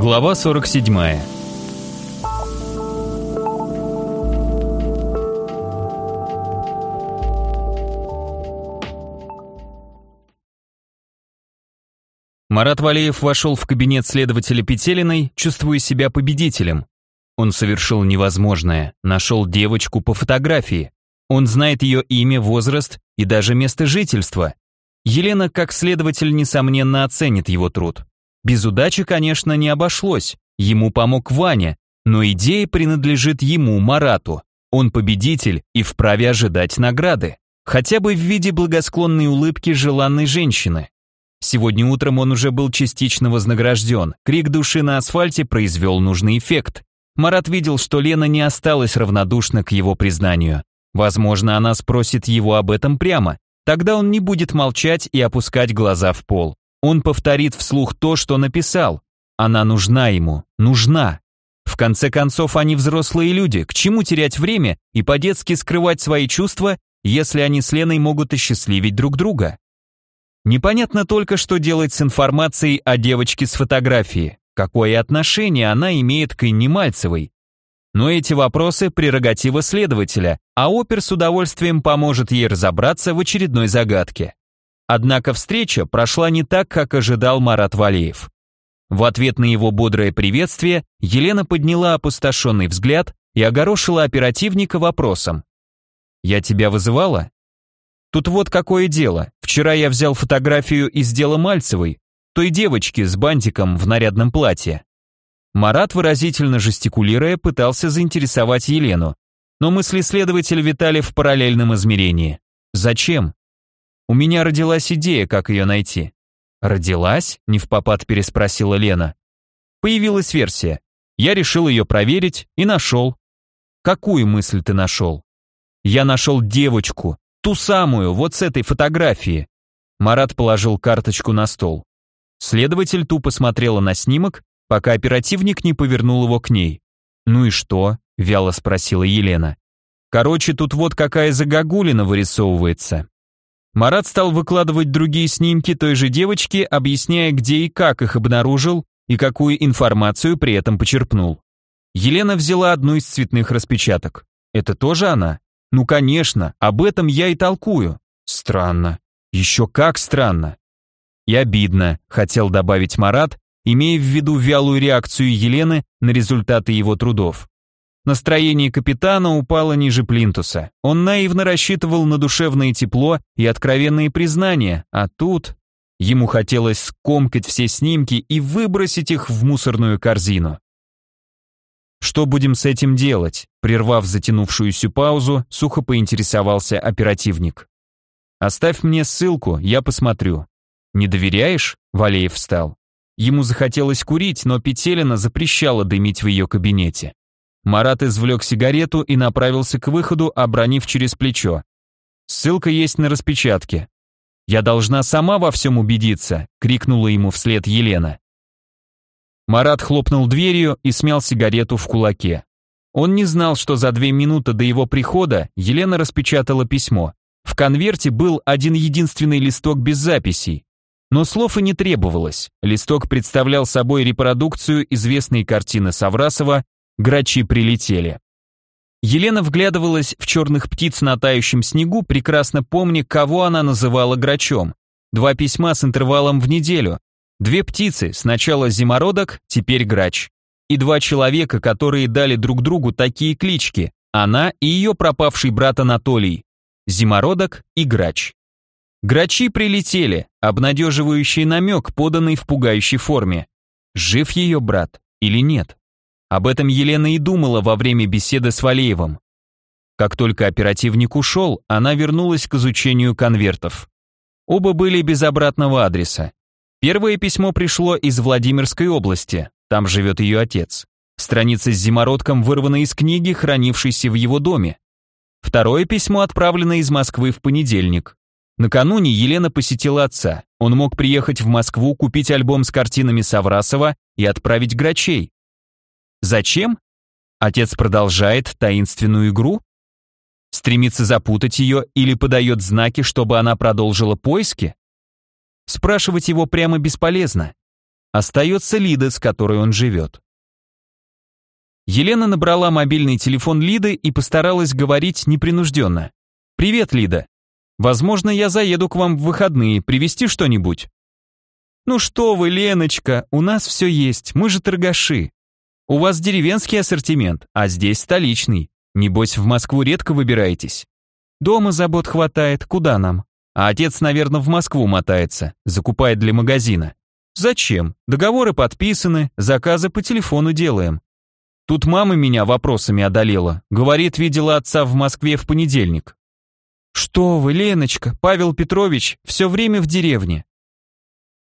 Глава 47. Марат Валеев вошел в кабинет следователя Петелиной, чувствуя себя победителем. Он совершил невозможное, нашел девочку по фотографии. Он знает ее имя, возраст и даже место жительства. Елена, как следователь, несомненно оценит его труд. Без удачи, конечно, не обошлось. Ему помог Ваня, но идея принадлежит ему, Марату. Он победитель и вправе ожидать награды. Хотя бы в виде благосклонной улыбки желанной женщины. Сегодня утром он уже был частично вознагражден. Крик души на асфальте произвел нужный эффект. Марат видел, что Лена не осталась равнодушна к его признанию. Возможно, она спросит его об этом прямо. Тогда он не будет молчать и опускать глаза в пол. Он повторит вслух то, что написал. Она нужна ему, нужна. В конце концов, они взрослые люди, к чему терять время и по-детски скрывать свои чувства, если они с Леной могут осчастливить друг друга? Непонятно только, что делать с информацией о девочке с фотографии, какое отношение она имеет к Инне Мальцевой. Но эти вопросы – прерогатива следователя, а опер с удовольствием поможет ей разобраться в очередной загадке. Однако встреча прошла не так, как ожидал Марат Валеев. В ответ на его бодрое приветствие Елена подняла опустошенный взгляд и огорошила оперативника вопросом. «Я тебя вызывала?» «Тут вот какое дело. Вчера я взял фотографию из дела Мальцевой, той девочки с бантиком в нарядном платье». Марат, выразительно жестикулируя, пытался заинтересовать Елену, но мысли следователя витали в параллельном измерении. «Зачем?» У меня родилась идея, как ее найти. Родилась? Не в попад переспросила Лена. Появилась версия. Я решил ее проверить и нашел. Какую мысль ты нашел? Я нашел девочку, ту самую, вот с этой фотографии. Марат положил карточку на стол. Следователь тупо смотрела на снимок, пока оперативник не повернул его к ней. «Ну и что?» – вяло спросила Елена. «Короче, тут вот какая загогулина вырисовывается. Марат стал выкладывать другие снимки той же девочки, объясняя, где и как их обнаружил и какую информацию при этом почерпнул. Елена взяла одну из цветных распечаток. Это тоже она? Ну, конечно, об этом я и толкую. Странно. Еще как странно. И обидно, хотел добавить Марат, имея в виду вялую реакцию Елены на результаты его трудов. Настроение капитана упало ниже плинтуса. Он наивно рассчитывал на душевное тепло и откровенные признания, а тут... Ему хотелось скомкать все снимки и выбросить их в мусорную корзину. «Что будем с этим делать?» Прервав затянувшуюся паузу, сухо поинтересовался оперативник. «Оставь мне ссылку, я посмотрю». «Не доверяешь?» Валеев встал. Ему захотелось курить, но Петелина запрещала дымить в ее кабинете. Марат извлек сигарету и направился к выходу, обронив через плечо. Ссылка есть на распечатке. «Я должна сама во всем убедиться», — крикнула ему вслед Елена. Марат хлопнул дверью и смял сигарету в кулаке. Он не знал, что за две минуты до его прихода Елена распечатала письмо. В конверте был один единственный листок без записей. Но слов и не требовалось. Листок представлял собой репродукцию известной картины Саврасова грачи прилетели. Елена вглядывалась в черных птиц на тающем снегу, прекрасно помня, кого она называла грачом. Два письма с интервалом в неделю. Две птицы, сначала зимородок, теперь грач. И два человека, которые дали друг другу такие клички. Она и ее пропавший брат Анатолий. Зимородок и грач. Грачи прилетели, обнадеживающий намек, поданный в пугающей форме. Жив ее брат или нет? Об этом Елена и думала во время беседы с Валеевым. Как только оперативник ушел, она вернулась к изучению конвертов. Оба были без обратного адреса. Первое письмо пришло из Владимирской области, там живет ее отец. Страница с зимородком вырвана из книги, хранившейся в его доме. Второе письмо отправлено из Москвы в понедельник. Накануне Елена посетила отца. Он мог приехать в Москву, купить альбом с картинами Саврасова и отправить грачей. Зачем? Отец продолжает таинственную игру? Стремится запутать ее или подает знаки, чтобы она продолжила поиски? Спрашивать его прямо бесполезно. Остается Лида, с которой он живет. Елена набрала мобильный телефон Лиды и постаралась говорить непринужденно. «Привет, Лида. Возможно, я заеду к вам в выходные, привезти что-нибудь?» «Ну что вы, Леночка, у нас все есть, мы же торгаши. У вас деревенский ассортимент, а здесь столичный. Небось, в Москву редко выбираетесь. Дома забот хватает, куда нам? А отец, наверное, в Москву мотается, закупает для магазина. Зачем? Договоры подписаны, заказы по телефону делаем. Тут мама меня вопросами одолела. Говорит, видела отца в Москве в понедельник. Что вы, Леночка, Павел Петрович, все время в деревне.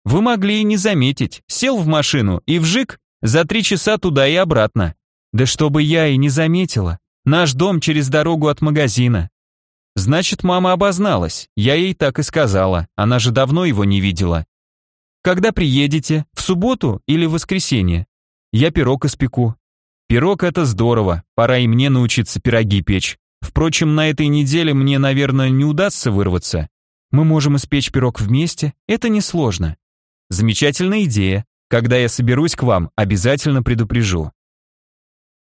Вы могли и не заметить. Сел в машину и вжик, за три часа туда и обратно. Да чтобы я и не заметила. Наш дом через дорогу от магазина. Значит, мама обозналась. Я ей так и сказала. Она же давно его не видела. Когда приедете? В субботу или в воскресенье? Я пирог испеку. Пирог это здорово, пора и мне научиться пироги печь. Впрочем, на этой неделе мне, наверное, не удастся вырваться. Мы можем испечь пирог вместе, это несложно. Замечательная идея. Когда я соберусь к вам, обязательно предупрежу.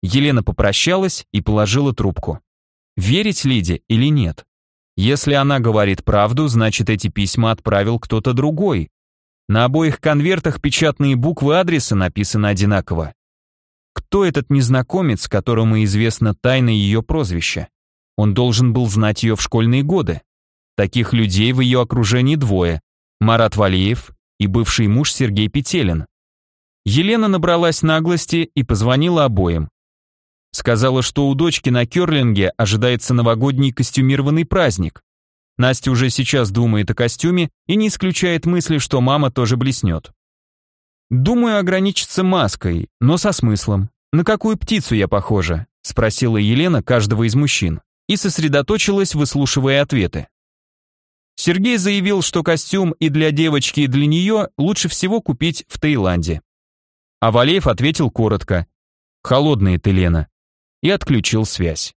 Елена попрощалась и положила трубку. Верить Лиде или нет? Если она говорит правду, значит эти письма отправил кто-то другой. На обоих конвертах печатные буквы адреса написаны одинаково. Кто этот незнакомец, которому известно тайна ее прозвища? Он должен был знать ее в школьные годы. Таких людей в ее окружении двое. Марат Валеев и бывший муж Сергей Петелин. Елена набралась наглости и позвонила обоим. Сказала, что у дочки на Керлинге ожидается новогодний костюмированный праздник. Настя уже сейчас думает о костюме и не исключает мысли, что мама тоже блеснет. «Думаю ограничиться маской, но со смыслом. На какую птицу я похожа?» — спросила Елена каждого из мужчин и сосредоточилась, выслушивая ответы. Сергей заявил, что костюм и для девочки, и для нее лучше всего купить в Таиланде. А Валеев ответил коротко «Холодная ты, Лена», и отключил связь.